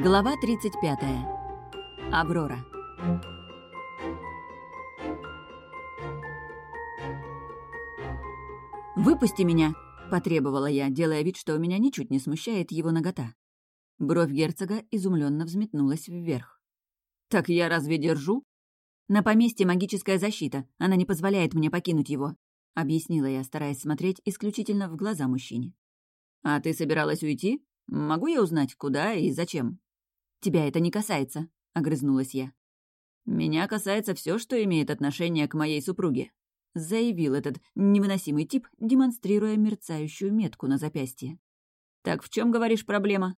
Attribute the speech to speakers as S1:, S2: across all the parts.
S1: Глава 35. Аврора. «Выпусти меня!» — потребовала я, делая вид, что меня ничуть не смущает его нагота. Бровь герцога изумленно взметнулась вверх. «Так я разве держу?» «На поместье магическая защита. Она не позволяет мне покинуть его», — объяснила я, стараясь смотреть исключительно в глаза мужчине. «А ты собиралась уйти? Могу я узнать, куда и зачем?» «Тебя это не касается», — огрызнулась я. «Меня касается все, что имеет отношение к моей супруге», — заявил этот невыносимый тип, демонстрируя мерцающую метку на запястье. «Так в чем говоришь, проблема?»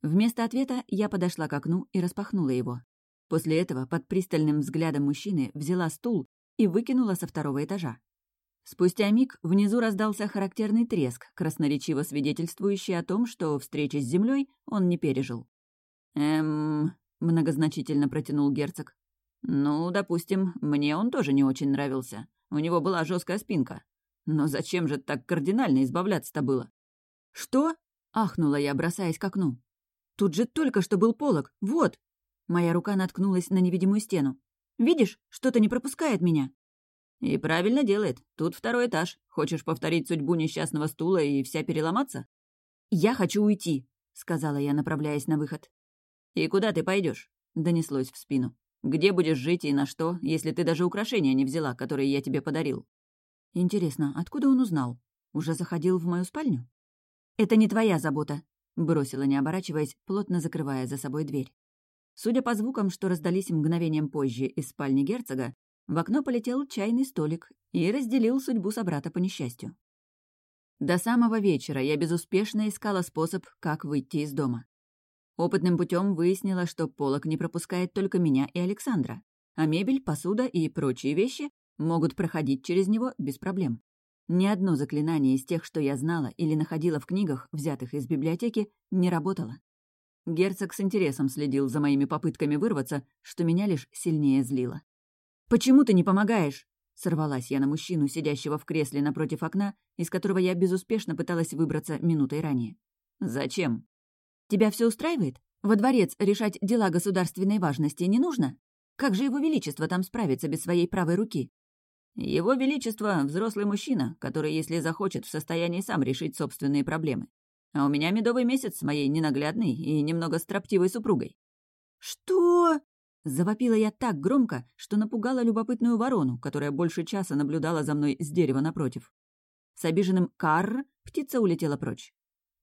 S1: Вместо ответа я подошла к окну и распахнула его. После этого под пристальным взглядом мужчины взяла стул и выкинула со второго этажа. Спустя миг внизу раздался характерный треск, красноречиво свидетельствующий о том, что встречи с землей он не пережил. «Эм...» — многозначительно протянул герцог. «Ну, допустим, мне он тоже не очень нравился. У него была жесткая спинка. Но зачем же так кардинально избавляться-то было?» «Что?» — ахнула я, бросаясь к окну. «Тут же только что был полог. Вот!» Моя рука наткнулась на невидимую стену. «Видишь, что-то не пропускает меня». «И правильно делает. Тут второй этаж. Хочешь повторить судьбу несчастного стула и вся переломаться?» «Я хочу уйти», — сказала я, направляясь на выход. «И куда ты пойдешь? донеслось в спину. «Где будешь жить и на что, если ты даже украшения не взяла, которые я тебе подарил?» «Интересно, откуда он узнал? Уже заходил в мою спальню?» «Это не твоя забота», — бросила, не оборачиваясь, плотно закрывая за собой дверь. Судя по звукам, что раздались мгновением позже из спальни герцога, в окно полетел чайный столик и разделил судьбу собрата по несчастью. До самого вечера я безуспешно искала способ, как выйти из дома. Опытным путем выяснила, что полок не пропускает только меня и Александра, а мебель, посуда и прочие вещи могут проходить через него без проблем. Ни одно заклинание из тех, что я знала или находила в книгах, взятых из библиотеки, не работало. Герцог с интересом следил за моими попытками вырваться, что меня лишь сильнее злило. «Почему ты не помогаешь?» Сорвалась я на мужчину, сидящего в кресле напротив окна, из которого я безуспешно пыталась выбраться минутой ранее. «Зачем?» «Тебя все устраивает? Во дворец решать дела государственной важности не нужно? Как же его величество там справится без своей правой руки?» «Его величество — взрослый мужчина, который, если захочет, в состоянии сам решить собственные проблемы. А у меня медовый месяц с моей ненаглядной и немного строптивой супругой». «Что?» Завопила я так громко, что напугала любопытную ворону, которая больше часа наблюдала за мной с дерева напротив. С обиженным «карр» птица улетела прочь.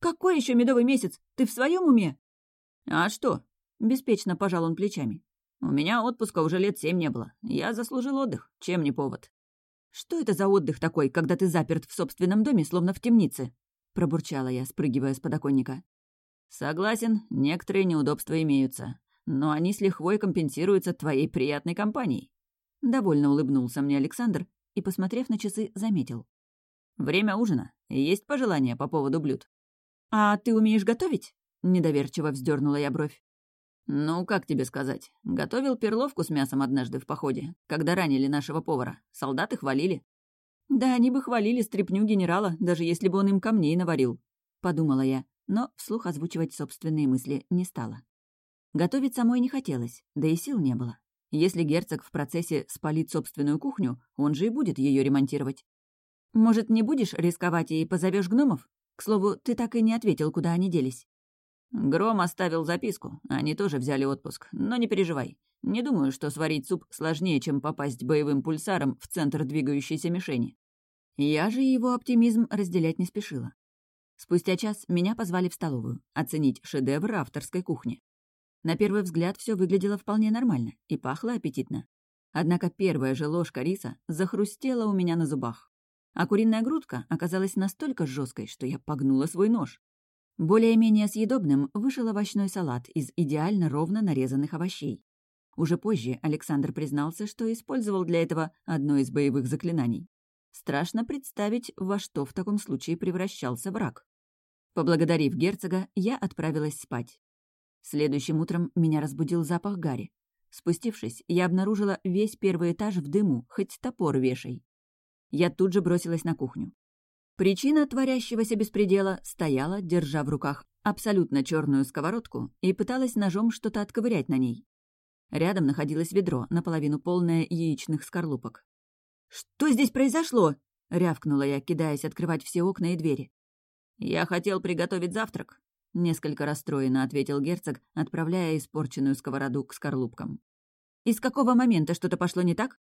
S1: «Какой еще медовый месяц? Ты в своем уме?» «А что?» — беспечно пожал он плечами. «У меня отпуска уже лет семь не было. Я заслужил отдых. Чем не повод?» «Что это за отдых такой, когда ты заперт в собственном доме, словно в темнице?» — пробурчала я, спрыгивая с подоконника. «Согласен, некоторые неудобства имеются но они с лихвой компенсируются твоей приятной компанией». Довольно улыбнулся мне Александр и, посмотрев на часы, заметил. «Время ужина. Есть пожелания по поводу блюд?» «А ты умеешь готовить?» — недоверчиво вздернула я бровь. «Ну, как тебе сказать? Готовил перловку с мясом однажды в походе, когда ранили нашего повара. Солдаты хвалили». «Да они бы хвалили стряпню генерала, даже если бы он им камней наварил», — подумала я, но вслух озвучивать собственные мысли не стала. Готовить самой не хотелось, да и сил не было. Если герцог в процессе спалит собственную кухню, он же и будет ее ремонтировать. «Может, не будешь рисковать и позовешь гномов? К слову, ты так и не ответил, куда они делись». Гром оставил записку, они тоже взяли отпуск, но не переживай. Не думаю, что сварить суп сложнее, чем попасть боевым пульсаром в центр двигающейся мишени. Я же его оптимизм разделять не спешила. Спустя час меня позвали в столовую оценить шедевр авторской кухни. На первый взгляд все выглядело вполне нормально и пахло аппетитно. Однако первая же ложка риса захрустела у меня на зубах. А куриная грудка оказалась настолько жесткой, что я погнула свой нож. Более-менее съедобным вышел овощной салат из идеально ровно нарезанных овощей. Уже позже Александр признался, что использовал для этого одно из боевых заклинаний. Страшно представить, во что в таком случае превращался враг. Поблагодарив герцога, я отправилась спать. Следующим утром меня разбудил запах гари. Спустившись, я обнаружила весь первый этаж в дыму, хоть топор вешай. Я тут же бросилась на кухню. Причина творящегося беспредела стояла, держа в руках абсолютно черную сковородку и пыталась ножом что-то отковырять на ней. Рядом находилось ведро, наполовину полное яичных скорлупок. «Что здесь произошло?» — рявкнула я, кидаясь открывать все окна и двери. «Я хотел приготовить завтрак», — несколько расстроенно ответил герцог, отправляя испорченную сковороду к скорлупкам. «И с какого момента что-то пошло не так?»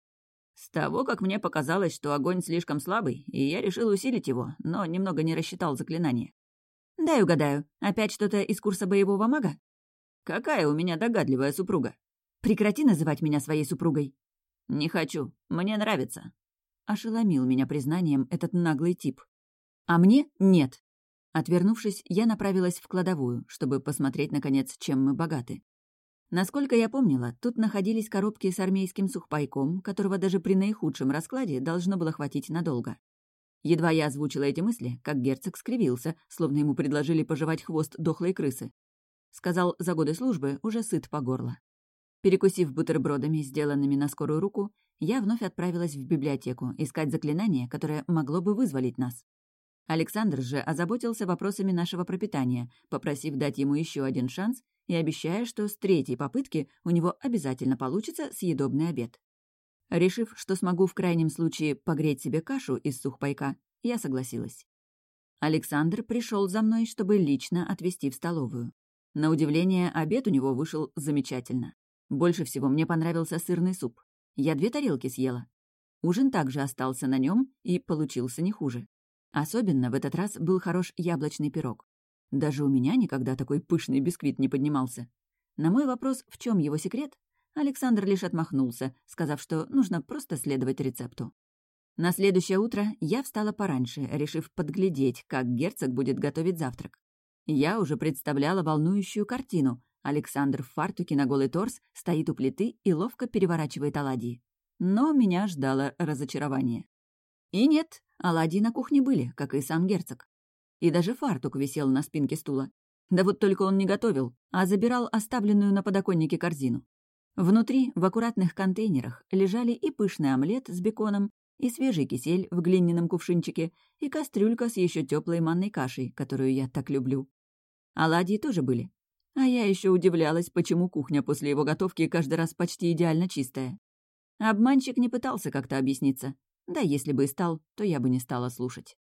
S1: «С того, как мне показалось, что огонь слишком слабый, и я решил усилить его, но немного не рассчитал заклинание». «Дай угадаю, опять что-то из курса боевого мага?» «Какая у меня догадливая супруга!» «Прекрати называть меня своей супругой!» «Не хочу. Мне нравится». Ошеломил меня признанием этот наглый тип. «А мне нет». Отвернувшись, я направилась в кладовую, чтобы посмотреть, наконец, чем мы богаты. Насколько я помнила, тут находились коробки с армейским сухпайком, которого даже при наихудшем раскладе должно было хватить надолго. Едва я озвучила эти мысли, как герцог скривился, словно ему предложили пожевать хвост дохлой крысы. Сказал, за годы службы уже сыт по горло. Перекусив бутербродами, сделанными на скорую руку, я вновь отправилась в библиотеку искать заклинание, которое могло бы вызволить нас. Александр же озаботился вопросами нашего пропитания, попросив дать ему еще один шанс и обещая, что с третьей попытки у него обязательно получится съедобный обед. Решив, что смогу в крайнем случае погреть себе кашу из сухпайка, я согласилась. Александр пришел за мной, чтобы лично отвезти в столовую. На удивление, обед у него вышел замечательно. Больше всего мне понравился сырный суп. Я две тарелки съела. Ужин также остался на нем и получился не хуже. Особенно в этот раз был хорош яблочный пирог. Даже у меня никогда такой пышный бисквит не поднимался. На мой вопрос, в чем его секрет, Александр лишь отмахнулся, сказав, что нужно просто следовать рецепту. На следующее утро я встала пораньше, решив подглядеть, как герцог будет готовить завтрак. Я уже представляла волнующую картину, Александр в фартуке на голый торс стоит у плиты и ловко переворачивает оладьи. Но меня ждало разочарование. И нет, оладьи на кухне были, как и сам герцог. И даже фартук висел на спинке стула. Да вот только он не готовил, а забирал оставленную на подоконнике корзину. Внутри, в аккуратных контейнерах, лежали и пышный омлет с беконом, и свежий кисель в глиняном кувшинчике, и кастрюлька с еще теплой манной кашей, которую я так люблю. Оладьи тоже были, а я еще удивлялась, почему кухня после его готовки каждый раз почти идеально чистая. Обманщик не пытался как-то объясниться. Да если бы и стал, то я бы не стала слушать.